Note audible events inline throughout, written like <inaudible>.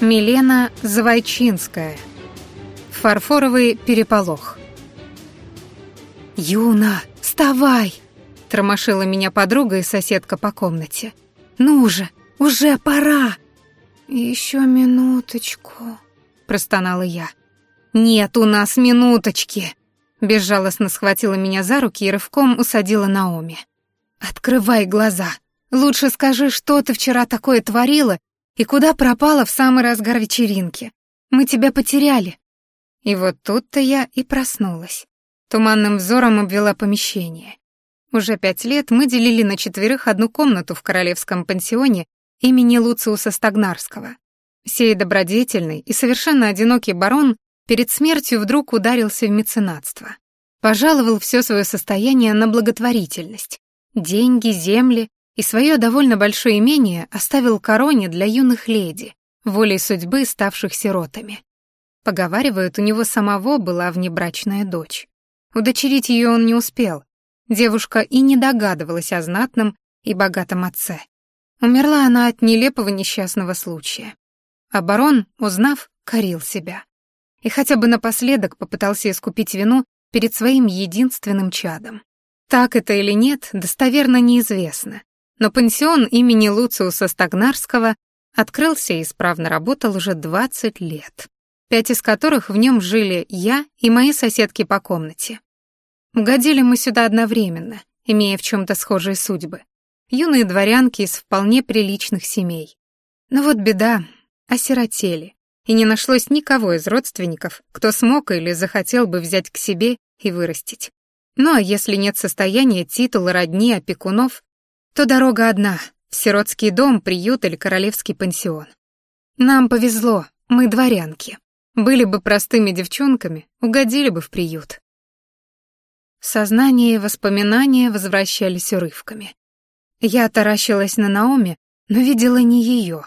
Милена Завойчинская. Фарфоровый переполох. «Юна, вставай!» — тормошила меня подруга и соседка по комнате. «Ну же, уже пора!» «Еще минуточку», — простонала я. «Нет у нас минуточки!» Безжалостно схватила меня за руки и рывком усадила Наоми. «Открывай глаза. Лучше скажи, что ты вчера такое творила и куда пропала в самый разгар вечеринки. Мы тебя потеряли». И вот тут-то я и проснулась. Туманным взором обвела помещение. Уже пять лет мы делили на четверых одну комнату в королевском пансионе имени Луциуса Стагнарского. Сей добродетельный и совершенно одинокий барон перед смертью вдруг ударился в меценатство. Пожаловал все свое состояние на благотворительность. Деньги, земли и свое довольно большое имение оставил короне для юных леди, волей судьбы ставших сиротами. Поговаривают, у него самого была внебрачная дочь. Удочерить ее он не успел. Девушка и не догадывалась о знатном и богатом отце. Умерла она от нелепого несчастного случая. А барон, узнав, корил себя и хотя бы напоследок попытался искупить вину перед своим единственным чадом. Так это или нет, достоверно неизвестно, но пансион имени Луциуса Стагнарского открылся и исправно работал уже 20 лет, пять из которых в нем жили я и мои соседки по комнате. Угодили мы сюда одновременно, имея в чем-то схожие судьбы. Юные дворянки из вполне приличных семей. Но вот беда, осиротели, и не нашлось никого из родственников, кто смог или захотел бы взять к себе и вырастить. Ну а если нет состояния, титула, родни, опекунов, то дорога одна — в сиротский дом, приют или королевский пансион. Нам повезло, мы дворянки. Были бы простыми девчонками, угодили бы в приют. Сознание и воспоминания возвращались урывками. Я таращилась на Наоми, но видела не ее,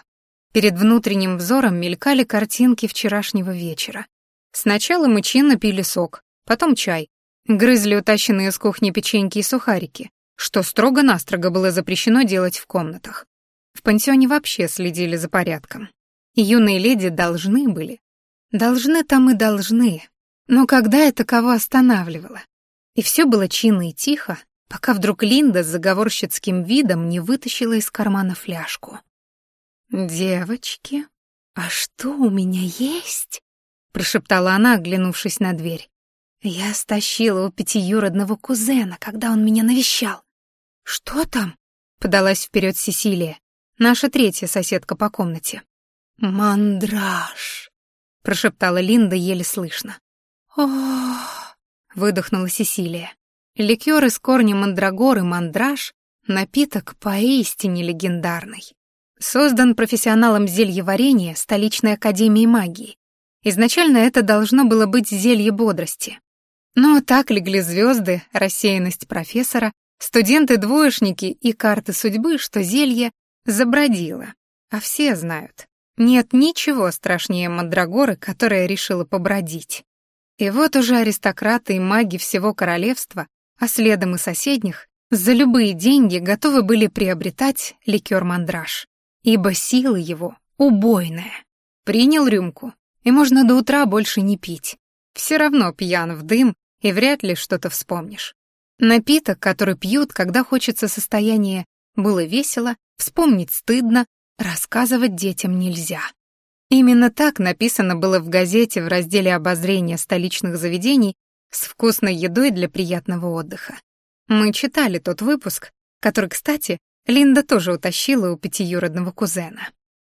Перед внутренним взором мелькали картинки вчерашнего вечера. Сначала мы чинно пили сок, потом чай, грызли утащенные из кухни печеньки и сухарики, что строго-настрого было запрещено делать в комнатах. В пансионе вообще следили за порядком. И юные леди должны были. Должны там и должны. Но когда это кого останавливало? И все было чинно и тихо, пока вдруг Линда с заговорщицким видом не вытащила из кармана фляжку. «Девочки, а что у меня есть?» — прошептала она, оглянувшись на дверь. «Я стащила у пятиюродного кузена, когда он меня навещал». «Что там?» — подалась вперед Сесилия, наша третья соседка по комнате. «Мандраж», — прошептала Линда еле слышно. «Ох», — выдохнула Сесилия. Ликер из корня мандрагоры мандраж — напиток поистине легендарный создан профессионалом зельеварения столичной академии магии. Изначально это должно было быть зелье бодрости. Но так легли звезды, рассеянность профессора, студенты-двоечники и карты судьбы, что зелье забродило. А все знают, нет ничего страшнее мандрагоры, которая решила побродить. И вот уже аристократы и маги всего королевства, а следом и соседних, за любые деньги готовы были приобретать ликер-мандраж ибо сила его убойная. Принял рюмку, и можно до утра больше не пить. Все равно пьян в дым, и вряд ли что-то вспомнишь. Напиток, который пьют, когда хочется состояние «было весело», вспомнить стыдно, рассказывать детям нельзя. Именно так написано было в газете в разделе обозрения столичных заведений с вкусной едой для приятного отдыха. Мы читали тот выпуск, который, кстати, Линда тоже утащила у пятиюродного кузена.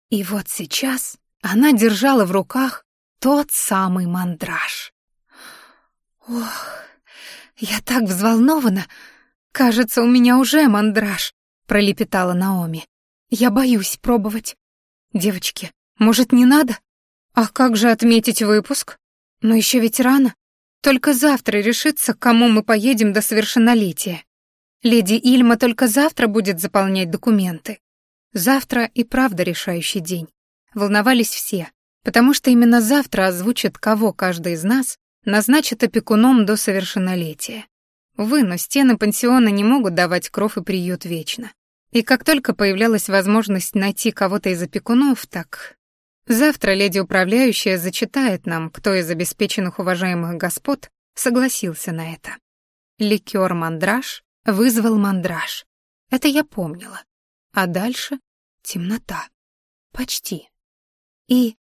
И вот сейчас она держала в руках тот самый мандраж. «Ох, я так взволнована! Кажется, у меня уже мандраж!» — пролепетала Наоми. «Я боюсь пробовать. Девочки, может, не надо? А как же отметить выпуск? Но еще ведь рано. Только завтра решится, к кому мы поедем до совершеннолетия. Леди Ильма только завтра будет заполнять документы. Завтра и правда решающий день. Волновались все, потому что именно завтра озвучат, кого каждый из нас назначит опекуном до совершеннолетия. Увы, но стены пансиона не могут давать кров и приют вечно. И как только появлялась возможность найти кого-то из опекунов, так... Завтра леди-управляющая зачитает нам, кто из обеспеченных уважаемых господ согласился на это. Ликер мандраж вызвал мандраж. Это я помнила. А дальше темнота. Почти. И...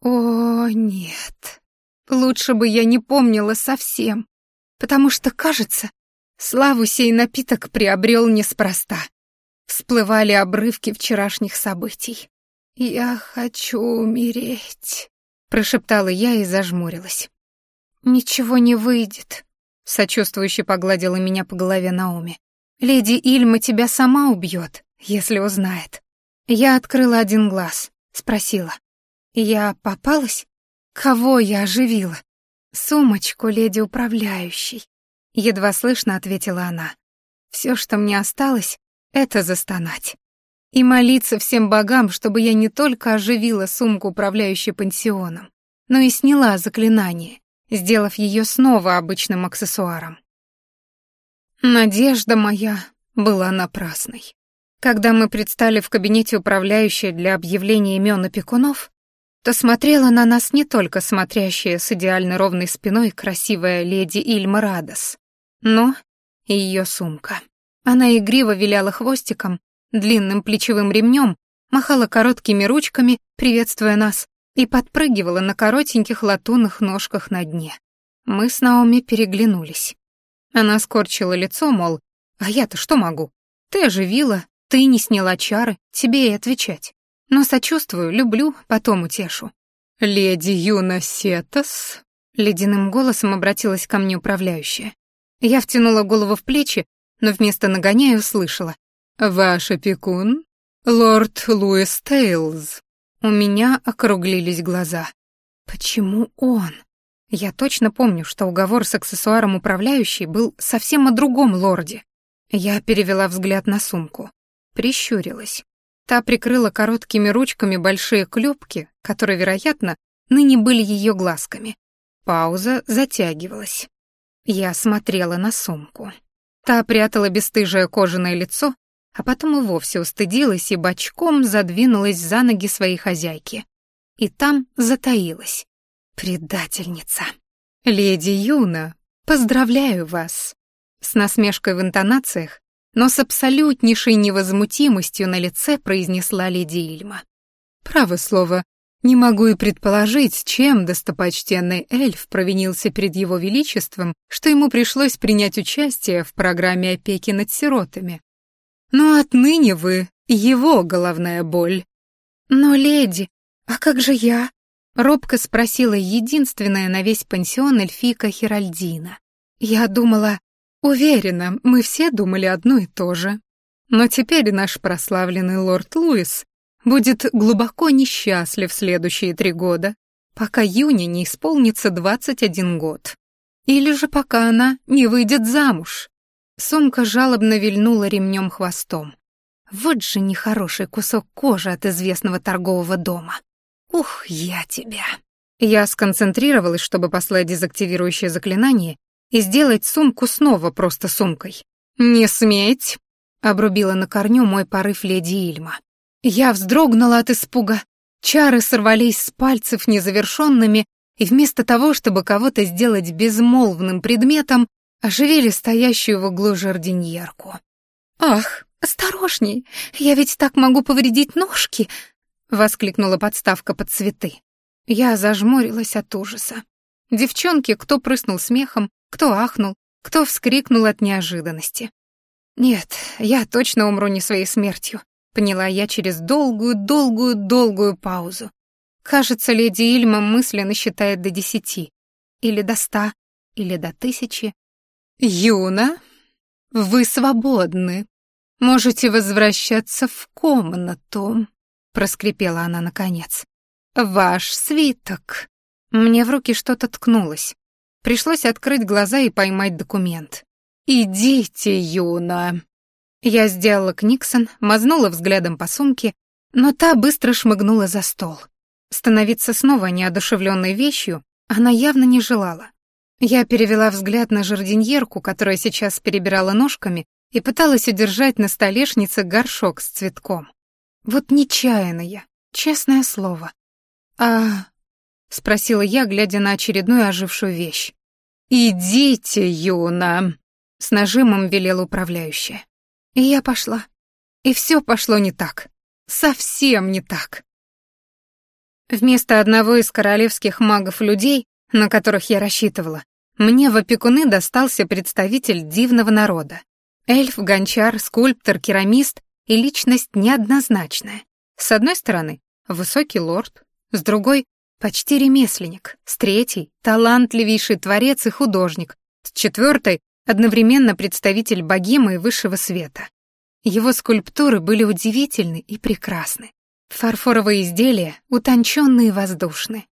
О, нет. Лучше бы я не помнила совсем, потому что, кажется, славу сей напиток приобрел неспроста. Всплывали обрывки вчерашних событий. «Я хочу умереть», — прошептала я и зажмурилась. «Ничего не выйдет», — сочувствующе погладила меня по голове Наоми. «Леди Ильма тебя сама убьет, если узнает». Я открыла один глаз, спросила. «Я попалась? Кого я оживила?» «Сумочку леди управляющей», — едва слышно ответила она. «Все, что мне осталось, — это застонать» и молиться всем богам, чтобы я не только оживила сумку, управляющей пансионом, но и сняла заклинание, сделав ее снова обычным аксессуаром. Надежда моя была напрасной. Когда мы предстали в кабинете управляющей для объявления имен опекунов, то смотрела на нас не только смотрящая с идеально ровной спиной красивая леди Ильма Радос, но и ее сумка. Она игриво виляла хвостиком, длинным плечевым ремнем, махала короткими ручками, приветствуя нас, и подпрыгивала на коротеньких латунных ножках на дне. Мы с Наоми переглянулись. Она скорчила лицо, мол, а я-то что могу? Ты оживила, ты не сняла чары, тебе и отвечать. Но сочувствую, люблю, потом утешу. «Леди Юна Сетас?» — ледяным голосом обратилась ко мне управляющая. Я втянула голову в плечи, но вместо нагоняя услышала. «Ваш опекун? Лорд Луис Тейлз». У меня округлились глаза. «Почему он?» Я точно помню, что уговор с аксессуаром управляющей был совсем о другом лорде. Я перевела взгляд на сумку. Прищурилась. Та прикрыла короткими ручками большие клепки, которые, вероятно, ныне были ее глазками. Пауза затягивалась. Я смотрела на сумку. Та прятала бесстыжее кожаное лицо, а потом и вовсе устыдилась и бочком задвинулась за ноги своей хозяйки. И там затаилась. Предательница. «Леди Юна, поздравляю вас!» С насмешкой в интонациях, но с абсолютнейшей невозмутимостью на лице произнесла леди Ильма. «Право слово, не могу и предположить, чем достопочтенный эльф провинился перед его величеством, что ему пришлось принять участие в программе опеки над сиротами. Но отныне вы его головная боль. Но, леди, а как же я? Робко спросила единственная на весь пансион эльфийка Хиральдина. Я думала, уверена, мы все думали одно и то же. Но теперь наш прославленный лорд Луис будет глубоко несчастлив следующие три года, пока Юне не исполнится 21 год. Или же пока она не выйдет замуж. Сумка жалобно вильнула ремнем хвостом. Вот же нехороший кусок кожи от известного торгового дома. Ух, я тебя. Я сконцентрировалась, чтобы послать дезактивирующее заклинание и сделать сумку снова просто сумкой. «Не сметь!» — обрубила на корню мой порыв леди Ильма. Я вздрогнула от испуга. Чары сорвались с пальцев незавершенными, и вместо того, чтобы кого-то сделать безмолвным предметом, оживили стоящую в углу жардиньерку. «Ах, осторожней, я ведь так могу повредить ножки!» — воскликнула подставка под цветы. Я зажмурилась от ужаса. Девчонки, кто прыснул смехом, кто ахнул, кто вскрикнул от неожиданности. «Нет, я точно умру не своей смертью», — поняла я через долгую-долгую-долгую паузу. Кажется, леди Ильма мысленно считает до десяти, или до ста, или до тысячи, «Юна, вы свободны. Можете возвращаться в комнату», — проскрипела она наконец. «Ваш свиток». Мне в руки что-то ткнулось. Пришлось открыть глаза и поймать документ. «Идите, Юна». Я сделала книксон, мазнула взглядом по сумке, но та быстро шмыгнула за стол. Становиться снова неодушевленной вещью она явно не желала. Я перевела взгляд на жардиньерку, которая сейчас перебирала ножками и пыталась удержать на столешнице горшок с цветком. Вот нечаянно я, честное слово. «А...» — спросила я, глядя на очередную ожившую вещь. «Идите, Юна!» — с нажимом велела управляющая. И я пошла. И все пошло не так. Совсем не так. Вместо одного из королевских магов-людей, на которых я рассчитывала, мне в опекуны достался представитель дивного народа. Эльф, гончар, скульптор, керамист и личность неоднозначная. С одной стороны, высокий лорд, с другой — почти ремесленник, с третьей — талантливейший творец и художник, с четвертой — одновременно представитель богемы и высшего света. Его скульптуры были удивительны и прекрасны. Фарфоровые изделия утонченные и воздушны.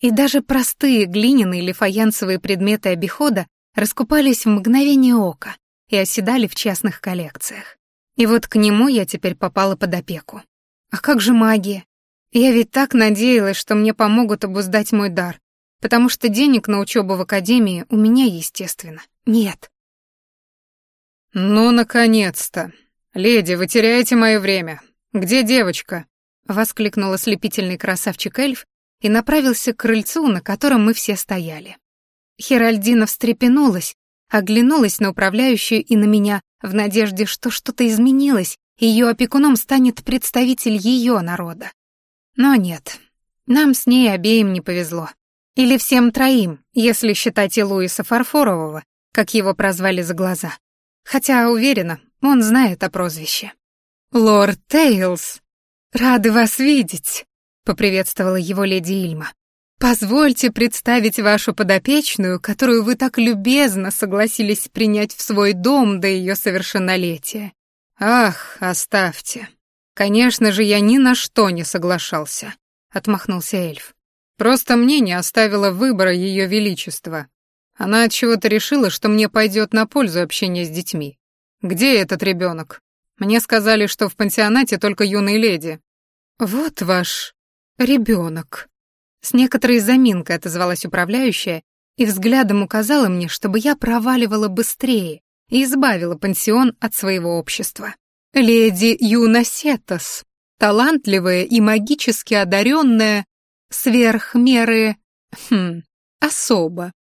И даже простые глиняные или фаянсовые предметы обихода раскупались в мгновение ока и оседали в частных коллекциях. И вот к нему я теперь попала под опеку. А как же магия? Я ведь так надеялась, что мне помогут обуздать мой дар, потому что денег на учебу в академии у меня, естественно, нет. «Ну, наконец-то! Леди, вы теряете мое время. Где девочка?» воскликнул ослепительный красавчик-эльф и направился к крыльцу, на котором мы все стояли. Херальдина встрепенулась, оглянулась на управляющую и на меня в надежде, что что-то изменилось, и ее опекуном станет представитель ее народа. Но нет, нам с ней обеим не повезло. Или всем троим, если считать и Луиса Фарфорового, как его прозвали за глаза. Хотя, уверена, он знает о прозвище. «Лорд Тейлз!» «Рады вас видеть», — поприветствовала его леди Ильма. «Позвольте представить вашу подопечную, которую вы так любезно согласились принять в свой дом до ее совершеннолетия». «Ах, оставьте. Конечно же, я ни на что не соглашался», — отмахнулся эльф. «Просто мне не оставило выбора ее величества. Она от чего-то решила, что мне пойдет на пользу общение с детьми. Где этот ребенок? Мне сказали, что в пансионате только юные леди. Вот ваш ребенок. С некоторой заминкой отозвалась управляющая и взглядом указала мне, чтобы я проваливала быстрее и избавила пансион от своего общества. Леди Юна талантливая и магически одаренная, сверх меры, хм, особо.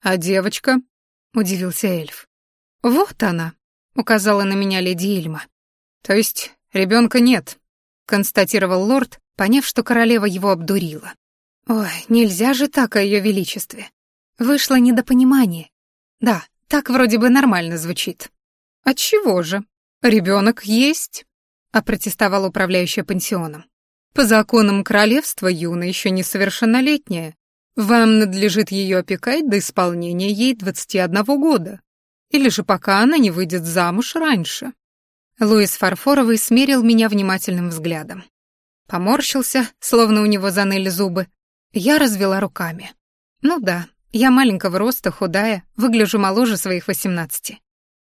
А девочка? Удивился эльф. Вот она, указала на меня леди Ильма. То есть ребенка нет, констатировал лорд, поняв, что королева его обдурила. Ой, нельзя же так о ее величестве. Вышло недопонимание. Да, так вроде бы нормально звучит. Отчего же? Ребенок есть, опротестовал управляющая пансионом. По законам королевства Юна еще несовершеннолетняя. Вам надлежит ее опекать до исполнения ей 21 года. Или же пока она не выйдет замуж раньше. Луис Фарфоровый смерил меня внимательным взглядом. Поморщился, словно у него заныли зубы. Я развела руками. Ну да, я маленького роста, худая, выгляжу моложе своих восемнадцати.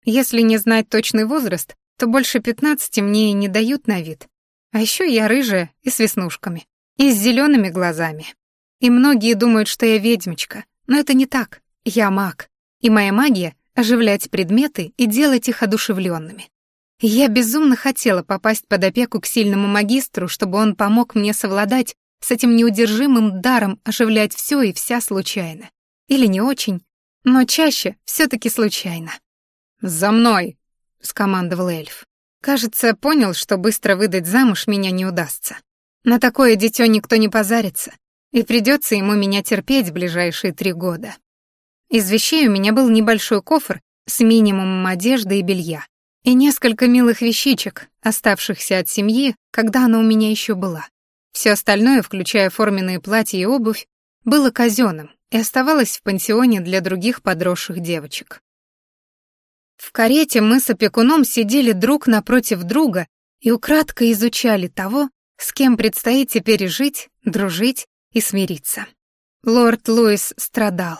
Если не знать точный возраст, то больше пятнадцати мне и не дают на вид. А еще я рыжая и с веснушками, и с зелеными глазами. И многие думают, что я ведьмочка, но это не так. Я маг, и моя магия — оживлять предметы и делать их одушевленными. Я безумно хотела попасть под опеку к сильному магистру, чтобы он помог мне совладать с этим неудержимым даром оживлять все и вся случайно. Или не очень, но чаще все таки случайно. «За мной!» — скомандовал эльф. Кажется, понял, что быстро выдать замуж меня не удастся. На такое дитё никто не позарится, и придется ему меня терпеть ближайшие три года. Из вещей у меня был небольшой кофр с минимумом одежды и белья, и несколько милых вещичек, оставшихся от семьи, когда она у меня еще была. Все остальное, включая форменные платья и обувь, было казенным и оставалось в пансионе для других подросших девочек. В карете мы с опекуном сидели друг напротив друга и украдкой изучали того, с кем предстоит теперь жить, дружить и смириться. Лорд Луис страдал.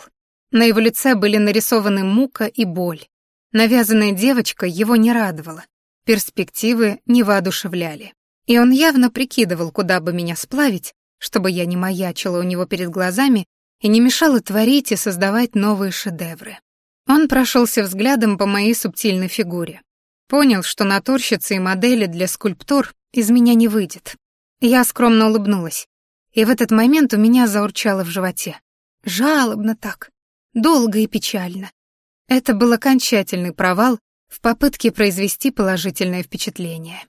На его лице были нарисованы мука и боль. Навязанная девочка его не радовала, перспективы не воодушевляли. И он явно прикидывал, куда бы меня сплавить, чтобы я не маячила у него перед глазами и не мешала творить и создавать новые шедевры. Он прошелся взглядом по моей субтильной фигуре. Понял, что натурщицы и модели для скульптур из меня не выйдет. Я скромно улыбнулась. и в этот момент у меня заурчало в животе. Жалобно так, долго и печально. Это был окончательный провал в попытке произвести положительное впечатление.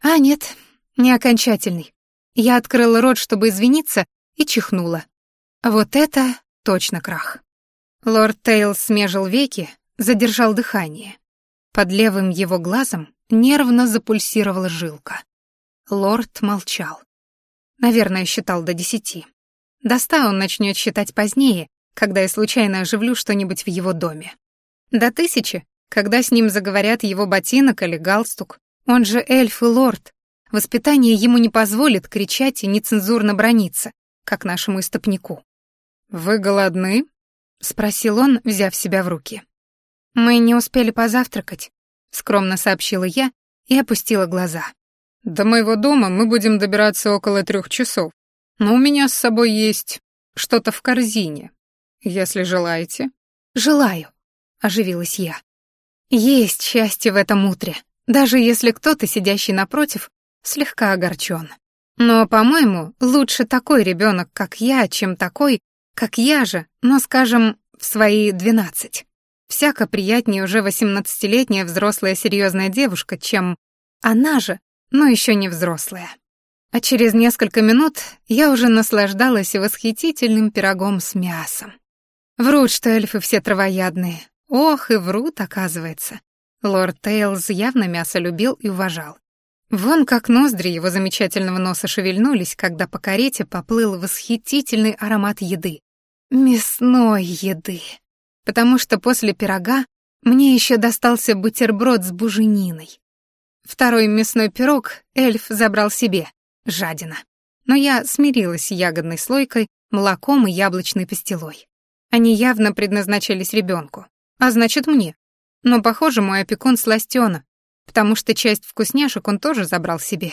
А нет, не окончательный. Я открыла рот, чтобы извиниться, и чихнула. Вот это точно крах. Лорд Тейл смежил веки, задержал дыхание. Под левым его глазом нервно запульсировала жилка. Лорд молчал. Наверное, считал до десяти. До ста он начнет считать позднее, когда я случайно оживлю что-нибудь в его доме. До тысячи, когда с ним заговорят его ботинок или галстук. Он же эльф и лорд. Воспитание ему не позволит кричать и нецензурно брониться, как нашему истопнику. «Вы голодны?» — спросил он, взяв себя в руки. «Мы не успели позавтракать», — скромно сообщила я и опустила глаза. До моего дома мы будем добираться около трех часов, но у меня с собой есть что-то в корзине, если желаете». «Желаю», — оживилась я. «Есть счастье в этом утре, даже если кто-то, сидящий напротив, слегка огорчен. Но, по-моему, лучше такой ребенок, как я, чем такой, как я же, но, скажем, в свои двенадцать. Всяко приятнее уже восемнадцатилетняя взрослая серьезная девушка, чем она же, но еще не взрослая. А через несколько минут я уже наслаждалась восхитительным пирогом с мясом. Врут, что эльфы все травоядные. Ох, и врут, оказывается. Лорд Тейлз явно мясо любил и уважал. Вон как ноздри его замечательного носа шевельнулись, когда по карете поплыл восхитительный аромат еды. Мясной еды. Потому что после пирога мне еще достался бутерброд с бужениной. Второй мясной пирог эльф забрал себе, жадина. Но я смирилась с ягодной слойкой, молоком и яблочной пастилой. Они явно предназначались ребенку, а значит мне. Но, похоже, мой опекун сластёна, потому что часть вкусняшек он тоже забрал себе.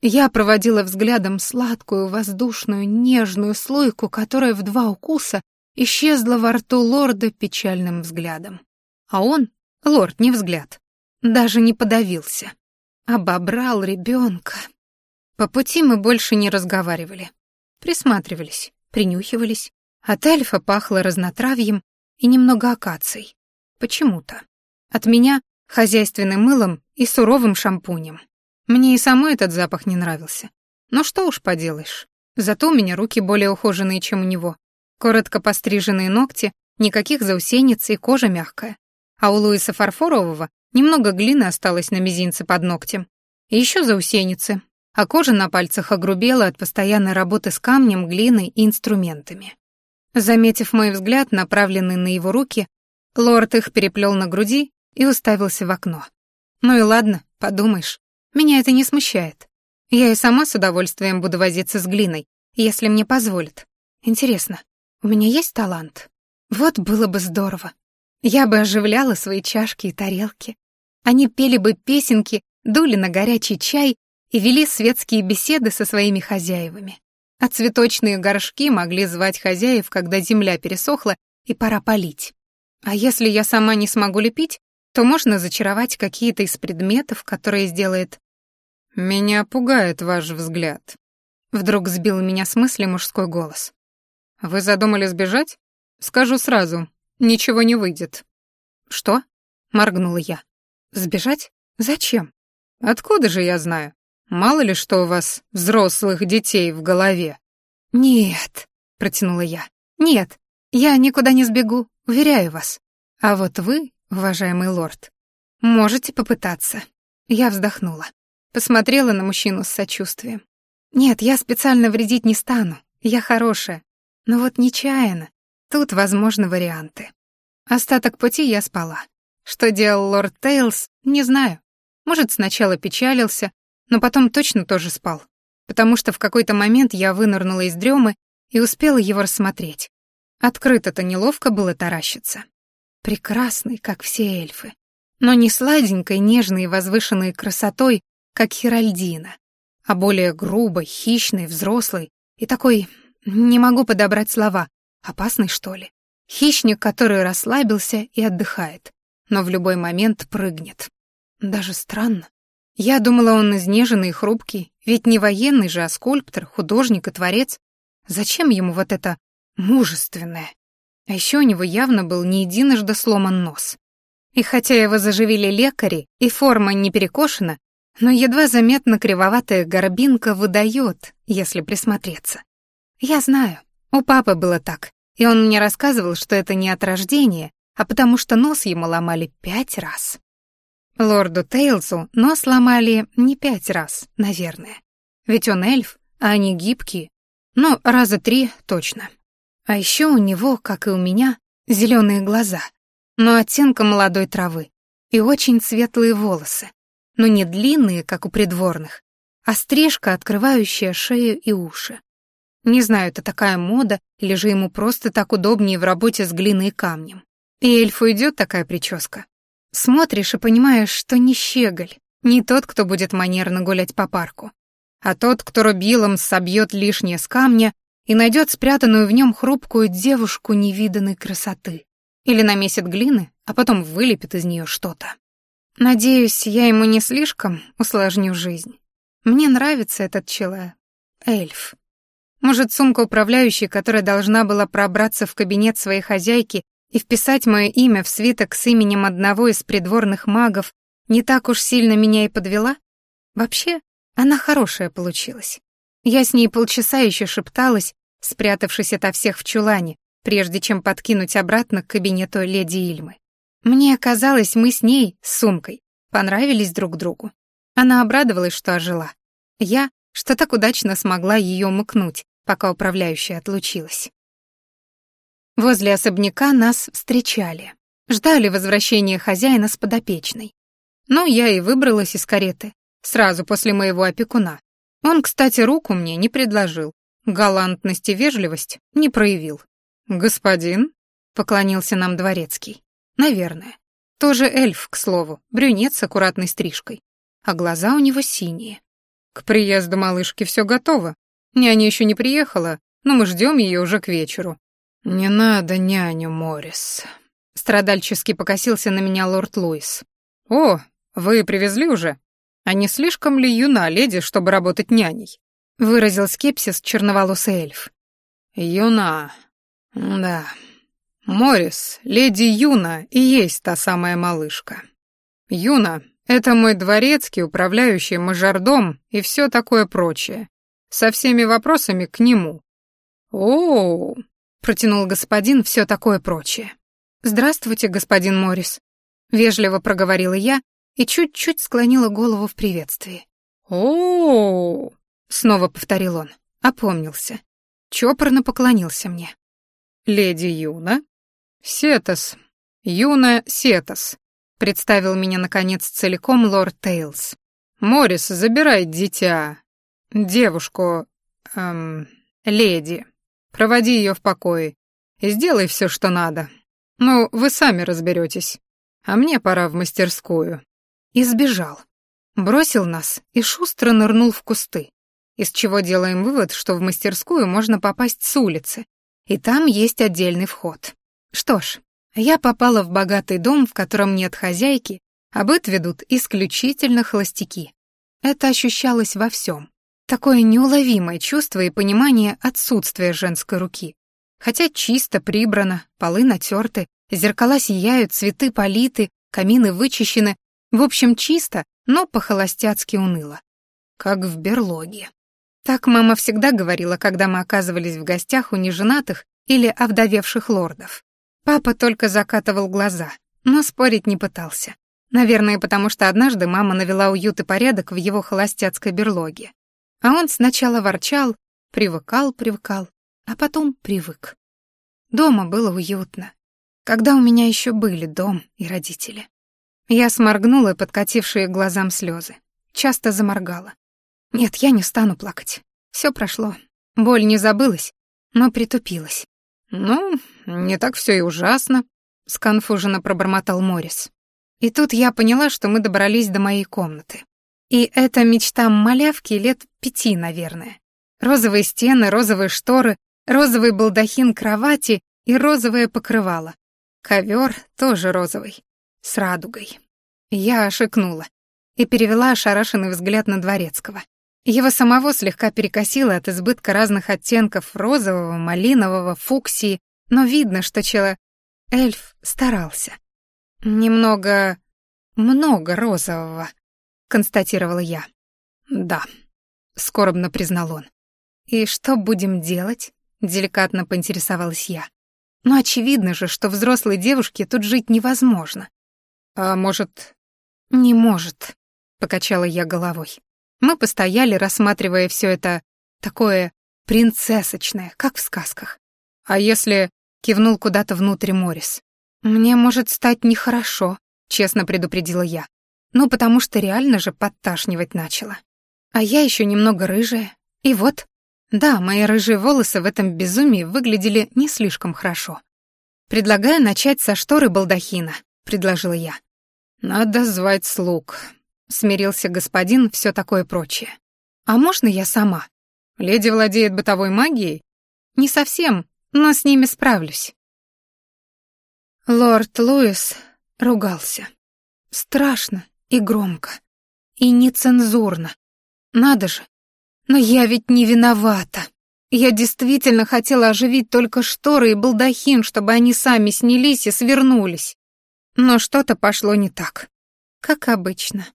Я проводила взглядом сладкую, воздушную, нежную слойку, которая в два укуса исчезла во рту лорда печальным взглядом. А он, лорд, не взгляд, даже не подавился. Обобрал ребенка. По пути мы больше не разговаривали. Присматривались, принюхивались. От эльфа пахло разнотравьем и немного акацией. Почему-то. От меня — хозяйственным мылом и суровым шампунем. Мне и самой этот запах не нравился. Но что уж поделаешь. Зато у меня руки более ухоженные, чем у него. Коротко постриженные ногти, никаких заусениц и кожа мягкая. А у Луиса Фарфорового Немного глины осталось на мизинце под ногтем. И еще заусеницы, а кожа на пальцах огрубела от постоянной работы с камнем, глиной и инструментами. Заметив мой взгляд, направленный на его руки, лорд их переплел на груди и уставился в окно. Ну и ладно, подумаешь, меня это не смущает. Я и сама с удовольствием буду возиться с глиной, если мне позволят. Интересно, у меня есть талант? Вот было бы здорово. Я бы оживляла свои чашки и тарелки. Они пели бы песенки, дули на горячий чай и вели светские беседы со своими хозяевами. А цветочные горшки могли звать хозяев, когда земля пересохла и пора полить. А если я сама не смогу лепить, то можно зачаровать какие-то из предметов, которые сделает... «Меня пугает ваш взгляд», — вдруг сбил меня с мысли мужской голос. «Вы задумали сбежать? Скажу сразу, ничего не выйдет». «Что?» — моргнула я. «Сбежать? Зачем?» «Откуда же я знаю? Мало ли что у вас взрослых детей в голове». «Нет», — протянула я. «Нет, я никуда не сбегу, уверяю вас. А вот вы, уважаемый лорд, можете попытаться». Я вздохнула. Посмотрела на мужчину с сочувствием. «Нет, я специально вредить не стану. Я хорошая. Но вот нечаянно. Тут возможны варианты. Остаток пути я спала. Что делал лорд Тейлс, не знаю. Может, сначала печалился, но потом точно тоже спал. Потому что в какой-то момент я вынырнула из дремы и успела его рассмотреть. Открыто-то неловко было таращиться. Прекрасный, как все эльфы. Но не сладенькой, нежной и возвышенной красотой, как Хиральдина, а более грубой, хищной, взрослой и такой, не могу подобрать слова, опасной, что ли. Хищник, который расслабился и отдыхает, но в любой момент прыгнет. Даже странно. Я думала, он изнеженный и хрупкий, ведь не военный же, а скульптор, художник и творец. Зачем ему вот это мужественное? А еще у него явно был не единожды сломан нос. И хотя его заживили лекари, и форма не перекошена, но едва заметно кривоватая горбинка выдает, если присмотреться. Я знаю, у папы было так, и он мне рассказывал, что это не от рождения, а потому что нос ему ломали пять раз. Лорду Тейлзу нос ломали не пять раз, наверное. Ведь он эльф, а они гибкие. Ну, раза три точно. А еще у него, как и у меня, зеленые глаза, но оттенка молодой травы, и очень светлые волосы, но не длинные, как у придворных, а стрижка, открывающая шею и уши. Не знаю, это такая мода, или же ему просто так удобнее в работе с глиной и камнем. И эльфу идет такая прическа. Смотришь и понимаешь, что не щеголь, не тот, кто будет манерно гулять по парку, а тот, кто рубилом собьет лишнее с камня и найдет спрятанную в нем хрупкую девушку невиданной красоты. Или намесит глины, а потом вылепит из нее что-то. Надеюсь, я ему не слишком усложню жизнь. Мне нравится этот человек. Эльф. Может, сумка управляющей, которая должна была пробраться в кабинет своей хозяйки и вписать мое имя в свиток с именем одного из придворных магов, не так уж сильно меня и подвела? Вообще, она хорошая получилась. Я с ней полчаса еще шепталась, спрятавшись ото всех в чулане, прежде чем подкинуть обратно к кабинету леди Ильмы. Мне казалось, мы с ней, с сумкой, понравились друг другу. Она обрадовалась, что ожила. Я, что так удачно смогла ее умыкнуть, пока управляющая отлучилась. Возле особняка нас встречали. Ждали возвращения хозяина с подопечной. Но я и выбралась из кареты, сразу после моего опекуна. Он, кстати, руку мне не предложил, галантность и вежливость не проявил. «Господин?» — поклонился нам дворецкий. «Наверное. Тоже эльф, к слову, брюнет с аккуратной стрижкой. А глаза у него синие. К приезду малышки все готово. Няня еще не приехала, но мы ждем ее уже к вечеру. Не надо няню, Моррис. Страдальчески покосился на меня лорд Луис. О, вы привезли уже? А не слишком ли юна леди, чтобы работать няней? Выразил скепсис черноволосый эльф. Юна. Да. Моррис, леди Юна и есть та самая малышка. Юна это мой дворецкий, управляющий мажордом и все такое прочее. Со всеми вопросами к нему. О, протянул господин все такое прочее. Здравствуйте, господин Моррис, вежливо проговорила я и чуть-чуть склонила голову в приветствии. О, снова повторил он, опомнился. Чопорно поклонился мне. Леди Юна? Сетас. Юна Сетас. Представил меня, наконец, целиком лорд Тейлс. «Моррис, забирай дитя. Девушку... эм... леди. Проводи ее в покое. И сделай все, что надо. Ну, вы сами разберетесь. А мне пора в мастерскую». И сбежал. Бросил нас и шустро нырнул в кусты. Из чего делаем вывод, что в мастерскую можно попасть с улицы, и там есть отдельный вход. Что ж, я попала в богатый дом, в котором нет хозяйки, а быт ведут исключительно холостяки. Это ощущалось во всем. Такое неуловимое чувство и понимание отсутствия женской руки. Хотя чисто прибрано, полы натерты, зеркала сияют, цветы политы, камины вычищены. В общем, чисто, но по-холостяцки уныло. Как в берлоге. Так мама всегда говорила, когда мы оказывались в гостях у неженатых или овдовевших лордов. Папа только закатывал глаза, но спорить не пытался. Наверное, потому что однажды мама навела уют и порядок в его холостяцкой берлоге. А он сначала ворчал, привыкал, привыкал, а потом привык. Дома было уютно. Когда у меня еще были дом и родители. Я сморгнула подкатившие к глазам слезы. Часто заморгала. Нет, я не стану плакать. Все прошло. Боль не забылась, но притупилась. «Ну, не так все и ужасно», — сконфуженно пробормотал Морис. И тут я поняла, что мы добрались до моей комнаты. И это мечта малявки лет пяти, наверное. Розовые стены, розовые шторы, розовый балдахин кровати и розовое покрывало. Ковер тоже розовый, с радугой. Я ошикнула и перевела ошарашенный взгляд на Дворецкого. Его самого слегка перекосило от избытка разных оттенков розового, малинового, фуксии, но видно, что чело... Эльф старался. Немного... много розового, констатировала я. Да, скорбно признал он. И что будем делать? Деликатно поинтересовалась я. Но очевидно же, что взрослой девушке тут жить невозможно. А может... Не может, покачала я головой. Мы постояли, рассматривая все это такое принцессочное, как в сказках. А если кивнул куда-то внутрь Морис? Мне может стать нехорошо, честно предупредила я. Ну, потому что реально же подташнивать начала. А я еще немного рыжая. И вот, да, мои рыжие волосы в этом безумии выглядели не слишком хорошо. «Предлагаю начать со шторы балдахина», — предложила я. «Надо звать слуг», — смирился господин, все такое прочее. «А можно я сама?» «Леди владеет бытовой магией?» «Не совсем, но с ними справлюсь». Лорд Луис ругался. Страшно и громко. И нецензурно. Надо же. Но я ведь не виновата. Я действительно хотела оживить только шторы и балдахин, чтобы они сами снялись и свернулись. Но что-то пошло не так. Как обычно.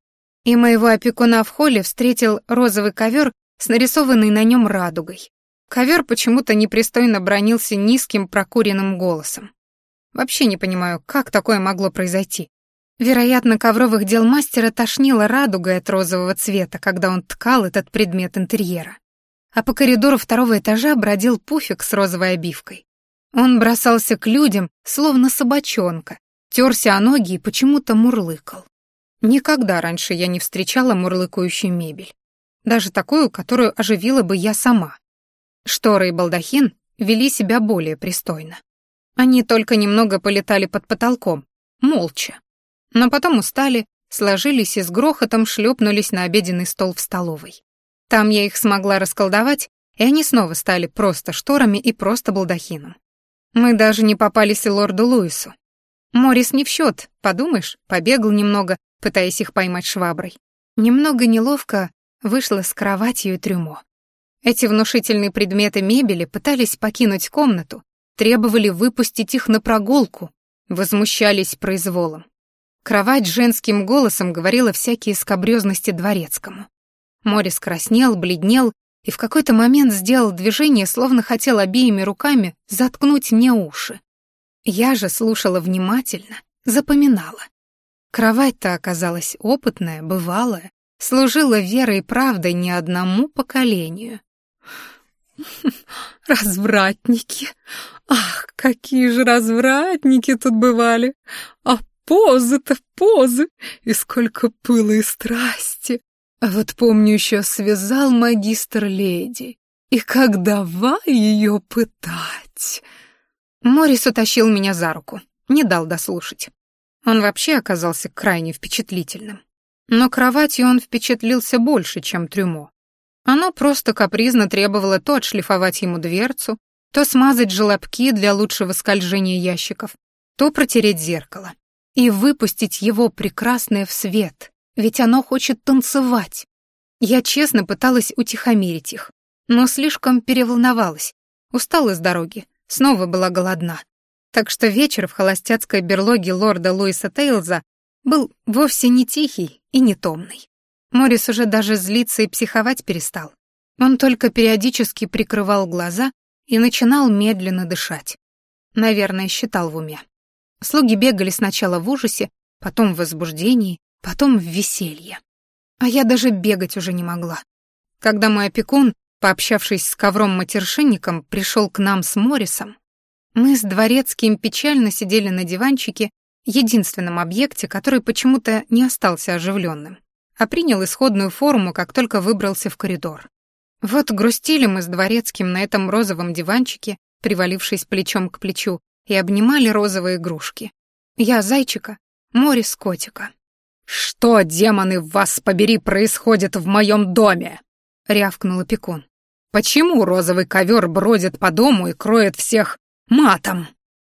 И моего опекуна в холле встретил розовый ковер с нарисованной на нем радугой. Ковер почему-то непристойно бронился низким прокуренным голосом. Вообще не понимаю, как такое могло произойти. Вероятно, ковровых дел мастера тошнило радугой от розового цвета, когда он ткал этот предмет интерьера. А по коридору второго этажа бродил пуфик с розовой обивкой. Он бросался к людям, словно собачонка, терся о ноги и почему-то мурлыкал. Никогда раньше я не встречала мурлыкающую мебель. Даже такую, которую оживила бы я сама. Шторы и балдахин вели себя более пристойно. Они только немного полетали под потолком, молча. Но потом устали, сложились и с грохотом шлепнулись на обеденный стол в столовой. Там я их смогла расколдовать, и они снова стали просто шторами и просто балдахином. Мы даже не попались и лорду Луису. Морис не в счет, подумаешь, побегал немного, пытаясь их поймать шваброй. Немного неловко вышло с кроватью и трюмо. Эти внушительные предметы мебели пытались покинуть комнату, требовали выпустить их на прогулку, возмущались произволом. Кровать женским голосом говорила всякие скобрёзности дворецкому. Морис краснел, бледнел и в какой-то момент сделал движение, словно хотел обеими руками заткнуть мне уши. Я же слушала внимательно, запоминала. Кровать-то оказалась опытная, бывалая, служила верой и правдой не одному поколению. <laughs> «Развратники! Ах, какие же развратники тут бывали! А позы-то позы! И сколько пыла и страсти! А вот помню еще связал магистр леди, и как давай ее пытать!» Морис утащил меня за руку, не дал дослушать. Он вообще оказался крайне впечатлительным. Но кроватью он впечатлился больше, чем трюмо. Оно просто капризно требовало то отшлифовать ему дверцу, то смазать желобки для лучшего скольжения ящиков, то протереть зеркало и выпустить его прекрасное в свет, ведь оно хочет танцевать. Я честно пыталась утихомирить их, но слишком переволновалась, устала с дороги, снова была голодна. Так что вечер в холостяцкой берлоге лорда Луиса Тейлза был вовсе не тихий и не томный. Морис уже даже злиться и психовать перестал. Он только периодически прикрывал глаза и начинал медленно дышать. Наверное, считал в уме. Слуги бегали сначала в ужасе, потом в возбуждении, потом в веселье. А я даже бегать уже не могла. Когда мой опекун, пообщавшись с ковром-матершинником, пришел к нам с Морисом, мы с Дворецким печально сидели на диванчике, единственном объекте, который почему-то не остался оживленным, а принял исходную форму, как только выбрался в коридор. Вот грустили мы с Дворецким на этом розовом диванчике, привалившись плечом к плечу, и обнимали розовые игрушки. Я зайчика, Морис котика. «Что, демоны, вас побери, происходит в моем доме?» — рявкнул опекун. «Почему розовый ковер бродит по дому и кроет всех матом.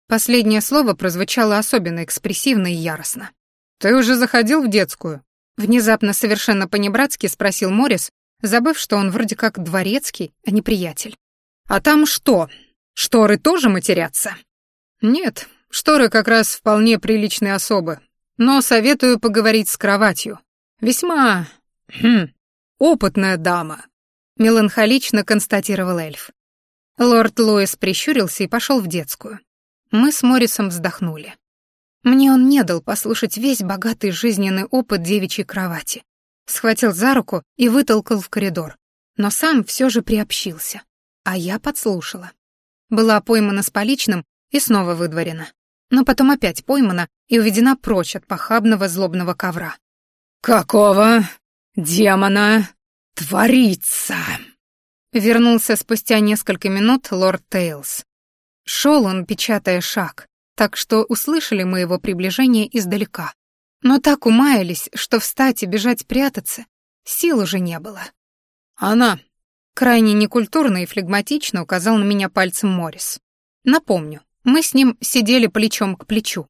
Последнее слово прозвучало особенно экспрессивно и яростно. «Ты уже заходил в детскую?» Внезапно совершенно понебратски спросил Морис, забыв, что он вроде как дворецкий, а не приятель. «А там что? Шторы тоже матерятся?» «Нет, шторы как раз вполне приличные особы, но советую поговорить с кроватью. Весьма... Хм, опытная дама», — меланхолично констатировал эльф. Лорд Луис прищурился и пошел в детскую. Мы с Моррисом вздохнули. Мне он не дал послушать весь богатый жизненный опыт девичьей кровати. Схватил за руку и вытолкал в коридор, но сам все же приобщился. А я подслушала. Была поймана с поличным и снова выдворена. Но потом опять поймана и уведена прочь от похабного злобного ковра. «Какого демона творится?» Вернулся спустя несколько минут лорд Тейлс. Шел он, печатая шаг, так что услышали мы его приближение издалека. Но так умаялись, что встать и бежать прятаться сил уже не было. Она крайне некультурно и флегматично указал на меня пальцем Морис. Напомню, мы с ним сидели плечом к плечу.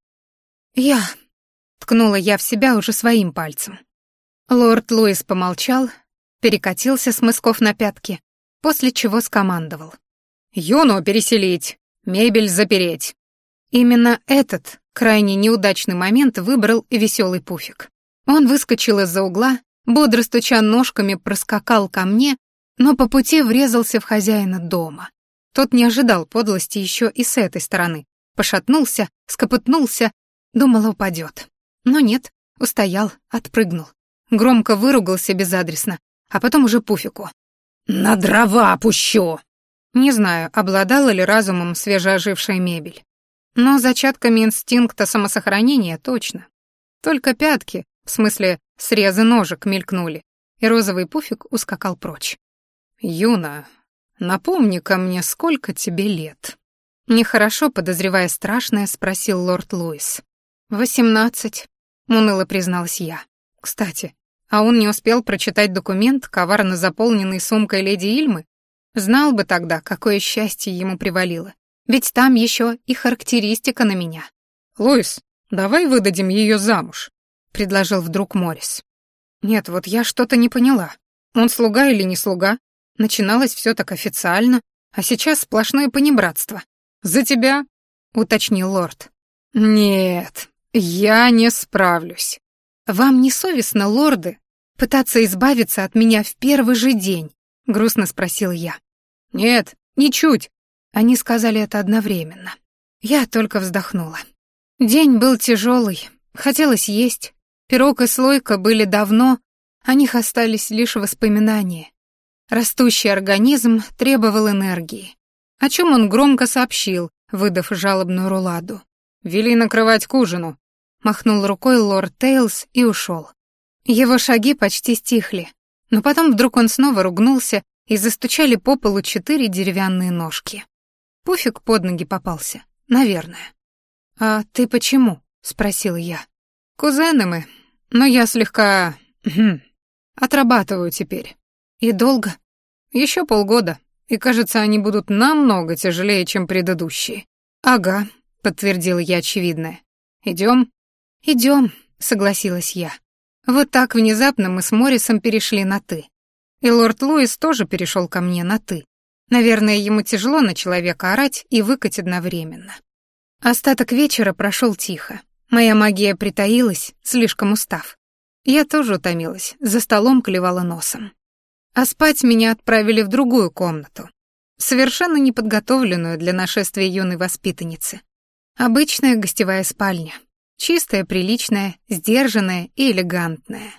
Я ткнула я в себя уже своим пальцем. Лорд Луис помолчал, перекатился с мысков на пятки, после чего скомандовал. «Юну переселить, мебель запереть». Именно этот крайне неудачный момент выбрал веселый пуфик. Он выскочил из-за угла, бодро стуча ножками, проскакал ко мне, но по пути врезался в хозяина дома. Тот не ожидал подлости еще и с этой стороны. Пошатнулся, скопытнулся, думал, упадет. Но нет, устоял, отпрыгнул. Громко выругался безадресно, а потом уже пуфику. «На дрова пущу!» Не знаю, обладала ли разумом свежеожившая мебель. Но зачатками инстинкта самосохранения точно. Только пятки, в смысле срезы ножек, мелькнули, и розовый пуфик ускакал прочь. «Юна, напомни-ка мне, сколько тебе лет?» Нехорошо, подозревая страшное, спросил лорд Луис. «Восемнадцать», — уныло призналась я. «Кстати, а он не успел прочитать документ, коварно заполненный сумкой леди Ильмы? Знал бы тогда, какое счастье ему привалило. Ведь там еще и характеристика на меня. «Луис, давай выдадим ее замуж», — предложил вдруг Моррис. «Нет, вот я что-то не поняла. Он слуга или не слуга? Начиналось все так официально, а сейчас сплошное понебратство. За тебя?» — уточнил лорд. «Нет, я не справлюсь». «Вам не совестно, лорды, пытаться избавиться от меня в первый же день?» — грустно спросил я. «Нет, ничуть», они сказали это одновременно. Я только вздохнула. День был тяжелый, хотелось есть. Пирог и слойка были давно, о них остались лишь воспоминания. Растущий организм требовал энергии, о чем он громко сообщил, выдав жалобную руладу. «Вели накрывать к ужину», — махнул рукой лорд Тейлс и ушел. Его шаги почти стихли, но потом вдруг он снова ругнулся и застучали по полу четыре деревянные ножки. Пуфик под ноги попался, наверное. «А ты почему?» — спросила я. «Кузены мы, но я слегка... Хм, отрабатываю теперь. И долго?» Еще полгода, и, кажется, они будут намного тяжелее, чем предыдущие». «Ага», — подтвердила я очевидное. Идем? Идем, согласилась я. Вот так внезапно мы с Моррисом перешли на «ты». И лорд Луис тоже перешел ко мне на «ты». Наверное, ему тяжело на человека орать и выкать одновременно. Остаток вечера прошел тихо. Моя магия притаилась, слишком устав. Я тоже утомилась, за столом клевала носом. А спать меня отправили в другую комнату, совершенно неподготовленную для нашествия юной воспитанницы. Обычная гостевая спальня, чистая, приличная, сдержанная и элегантная.